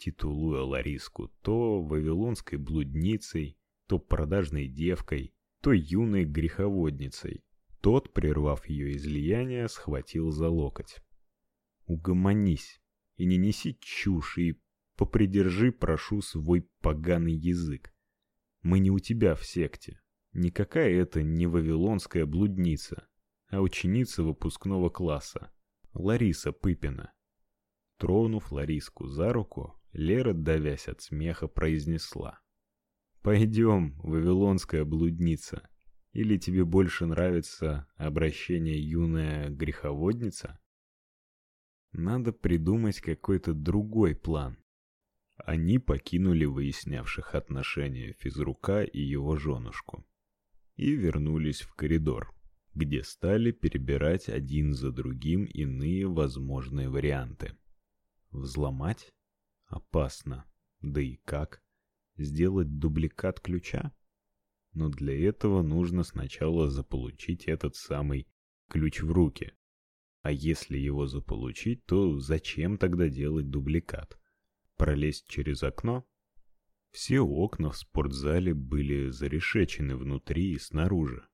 титулуя Лариску то вавилонской блудницей, то продажной девкой, то юной греховодницей. Тот, прервав ее излияние, схватил за локоть. Угомонись и не неси чушь, и попридержи, прошу, свой поганый язык. Мы не у тебя в секте. Никакая это не вавилонская блудница, а ученица выпускного класса. Лариса Пыпина. Тронув Лариску за руку, Лера, давясь от смеха, произнесла: «Пойдем, вавилонская блудница. Или тебе больше нравится обращение юная греховодница? Надо придумать какой-то другой план. Они покинули выяснявших отношения физрука и его женушку и вернулись в коридор, где стали перебирать один за другим иные возможные варианты. Взломать? Опасно. Да и как? Сделать дубликат ключа? Но для этого нужно сначала заполучить этот самый ключ в руки. А если его заполучить, то зачем тогда делать дубликат? Пролезть через окно? Все окна в спортзале были зарешечены внутри и снаружи,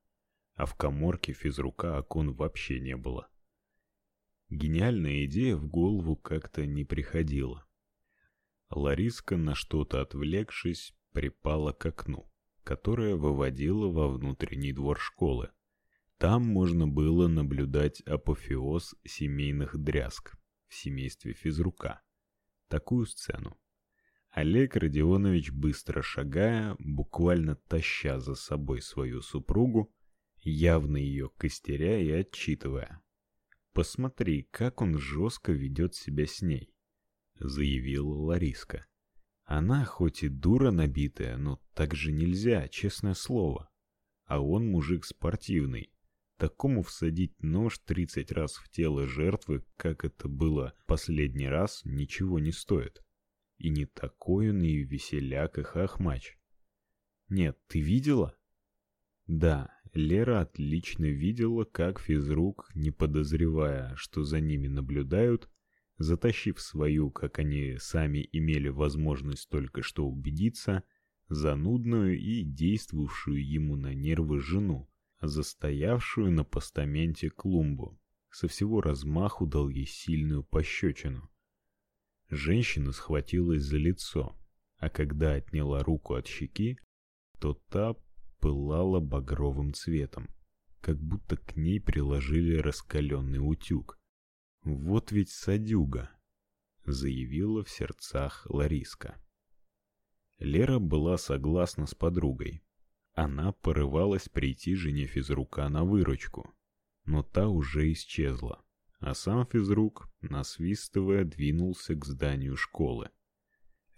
а в каморке физрука окон вообще не было. Гениальная идея в голову как-то не приходила. Лариска, на что-то отвлекшись, припала к окну, которое выводило во внутренний двор школы. Там можно было наблюдать апофеоз семейных дрязг в семействе физрука. Такую сцену Олег Родионович, быстро шагая, буквально таща за собой свою супругу, явно ее костеря и отчитывая. «Посмотри, как он жестко ведет себя с ней», — заявила Лариска. «Она хоть и дура набитая, но так же нельзя, честное слово. А он мужик спортивный. Такому всадить нож тридцать раз в тело жертвы, как это было последний раз, ничего не стоит. И не такой он и веселяк и хохмач. Нет, ты видела? Да, Лера отлично видела, как физрук, не подозревая, что за ними наблюдают, затащив свою, как они сами имели возможность только что убедиться, занудную и действовавшую ему на нервы жену, застоявшую на постаменте клумбу, со всего размаху дал ей сильную пощечину. Женщина схватилась за лицо, а когда отняла руку от щеки, то та пылала багровым цветом, как будто к ней приложили раскаленный утюг. Вот ведь садюга, заявила в сердцах Лариска. Лера была согласна с подругой. Она порывалась прийти жене физрука на выручку, но та уже исчезла а сам физрук, насвистывая, двинулся к зданию школы.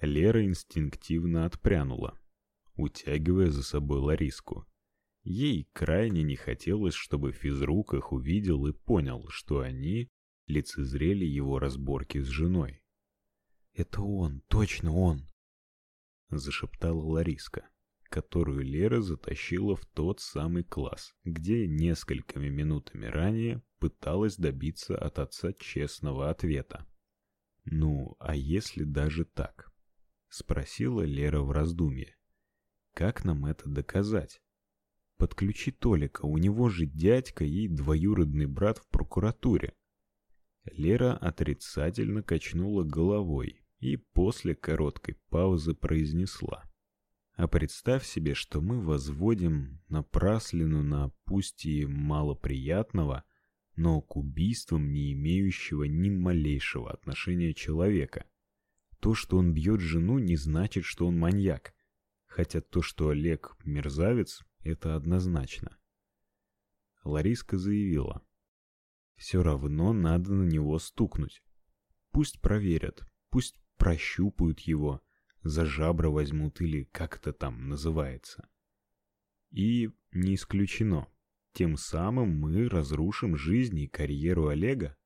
Лера инстинктивно отпрянула, утягивая за собой Лариску. Ей крайне не хотелось, чтобы физрук их увидел и понял, что они лицезрели его разборки с женой. «Это он, точно он!» — зашептала Лариска которую Лера затащила в тот самый класс, где несколькими минутами ранее пыталась добиться от отца честного ответа. «Ну, а если даже так?» — спросила Лера в раздумье. «Как нам это доказать?» «Подключи Толика, у него же дядька и двоюродный брат в прокуратуре». Лера отрицательно качнула головой и после короткой паузы произнесла. А представь себе, что мы возводим напраслину на пусть и малоприятного, но к убийствам не имеющего ни малейшего отношения человека. То, что он бьет жену, не значит, что он маньяк. Хотя то, что Олег мерзавец, это однозначно. Лариска заявила. Все равно надо на него стукнуть. Пусть проверят, пусть прощупают его, за жабры возьмут или как это там называется. И не исключено, тем самым мы разрушим жизнь и карьеру Олега.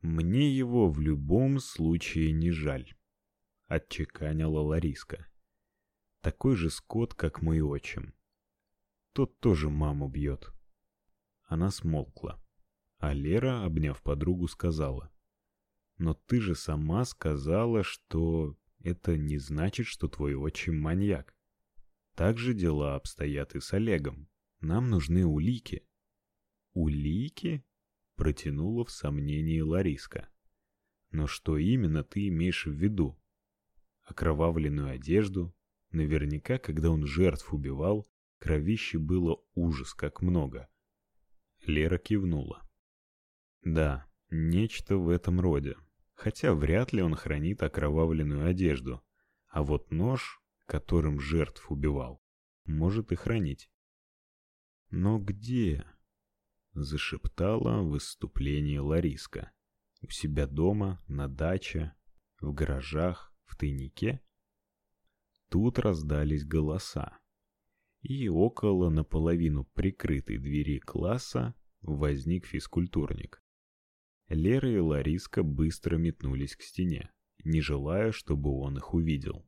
Мне его в любом случае не жаль, отчеканила Лариска. Такой же скот, как мой отчим. Тот тоже маму бьет. Она смолкла, а Лера, обняв подругу, сказала: Но ты же сама сказала, что это не значит, что твой отчим маньяк. Так же дела обстоят и с Олегом. Нам нужны улики. Улики? Протянула в сомнении Лариска. Но что именно ты имеешь в виду? Окровавленную одежду? Наверняка, когда он жертв убивал, кровищи было ужас как много. Лера кивнула. Да, нечто в этом роде. Хотя вряд ли он хранит окровавленную одежду. А вот нож, которым жертв убивал, может и хранить. Но где? зашептала в выступлении Лариска. У себя дома, на даче, в гаражах, в тайнике? Тут раздались голоса. И около наполовину прикрытой двери класса возник физкультурник. Лера и Лариска быстро метнулись к стене, не желая, чтобы он их увидел.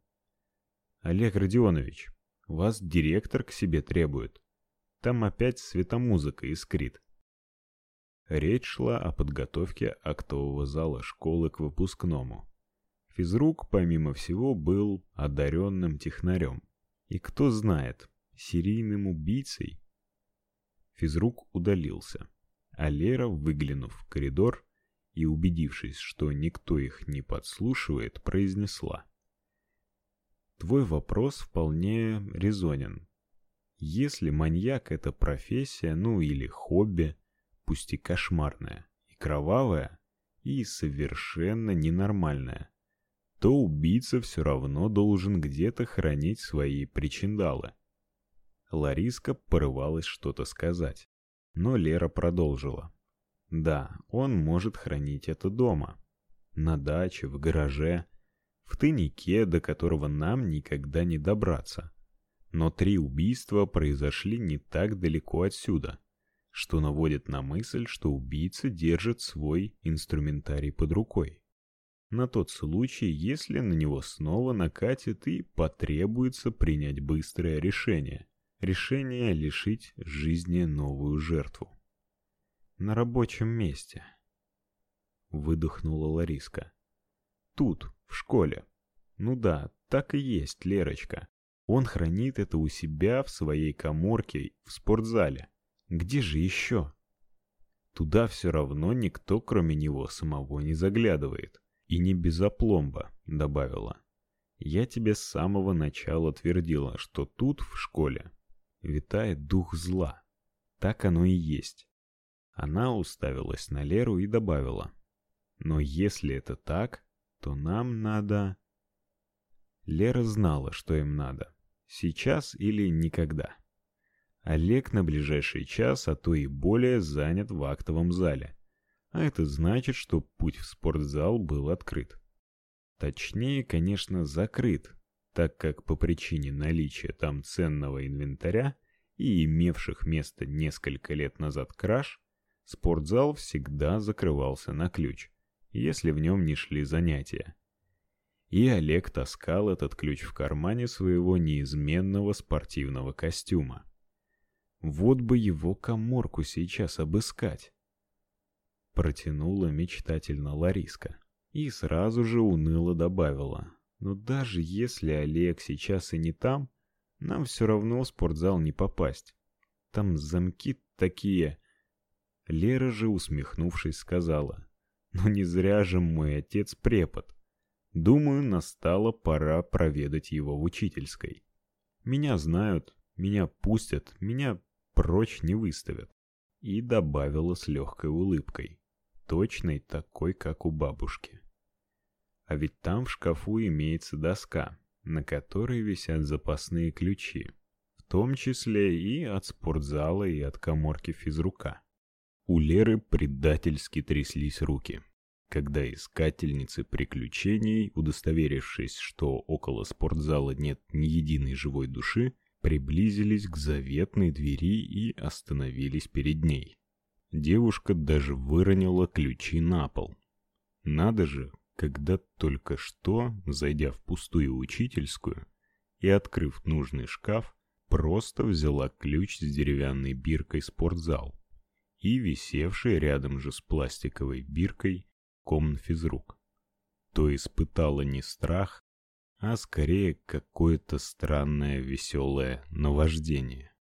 Олег Родионович, вас директор к себе требует. Там опять светомузыка искрит. Речь шла о подготовке актового зала школы к выпускному. Физрук, помимо всего, был одаренным технарем. И кто знает, серийным убийцей. Физрук удалился, а Лера, выглянув в коридор и убедившись, что никто их не подслушивает, произнесла: Твой вопрос вполне резонен. Если маньяк это профессия, ну или хобби, пусть и кошмарная, и кровавая, и совершенно ненормальная, то убийца все равно должен где-то хранить свои причиндалы. Лариска порывалась что-то сказать, но Лера продолжила. Да, он может хранить это дома, на даче, в гараже, в тайнике, до которого нам никогда не добраться. Но три убийства произошли не так далеко отсюда что наводит на мысль, что убийца держит свой инструментарий под рукой. На тот случай, если на него снова накатит и потребуется принять быстрое решение. Решение лишить жизни новую жертву. На рабочем месте. Выдохнула Лариска. Тут, в школе. Ну да, так и есть, Лерочка. Он хранит это у себя в своей каморке в спортзале. Где же еще? Туда все равно никто, кроме него самого, не заглядывает. И не без опломба, добавила. Я тебе с самого начала твердила, что тут, в школе, витает дух зла. Так оно и есть. Она уставилась на Леру и добавила. Но если это так, то нам надо... Лера знала, что им надо. Сейчас или никогда. Олег на ближайший час, а то и более занят в актовом зале. А это значит, что путь в спортзал был открыт. Точнее, конечно, закрыт, так как по причине наличия там ценного инвентаря и имевших место несколько лет назад краж, спортзал всегда закрывался на ключ, если в нем не шли занятия. И Олег таскал этот ключ в кармане своего неизменного спортивного костюма. Вот бы его каморку сейчас обыскать. Протянула мечтательно Лариска и сразу же уныло добавила: "Но даже если Олег сейчас и не там, нам все равно в спортзал не попасть. Там замки такие". Лера же, усмехнувшись, сказала: "Ну не зря же мой отец препод. Думаю, настала пора проведать его в учительской. Меня знают, меня пустят, меня прочь не выставят. И добавила с легкой улыбкой, точной такой, как у бабушки. А ведь там в шкафу имеется доска, на которой висят запасные ключи, в том числе и от спортзала, и от каморки физрука. У Леры предательски тряслись руки, когда искательницы приключений, удостоверившись, что около спортзала нет ни единой живой души, приблизились к заветной двери и остановились перед ней. Девушка даже выронила ключи на пол. Надо же, когда только что, зайдя в пустую учительскую и открыв нужный шкаф, просто взяла ключ с деревянной биркой спортзал и висевший рядом же с пластиковой биркой комнфизрук. то испытала не страх, а скорее какое-то странное веселое наваждение.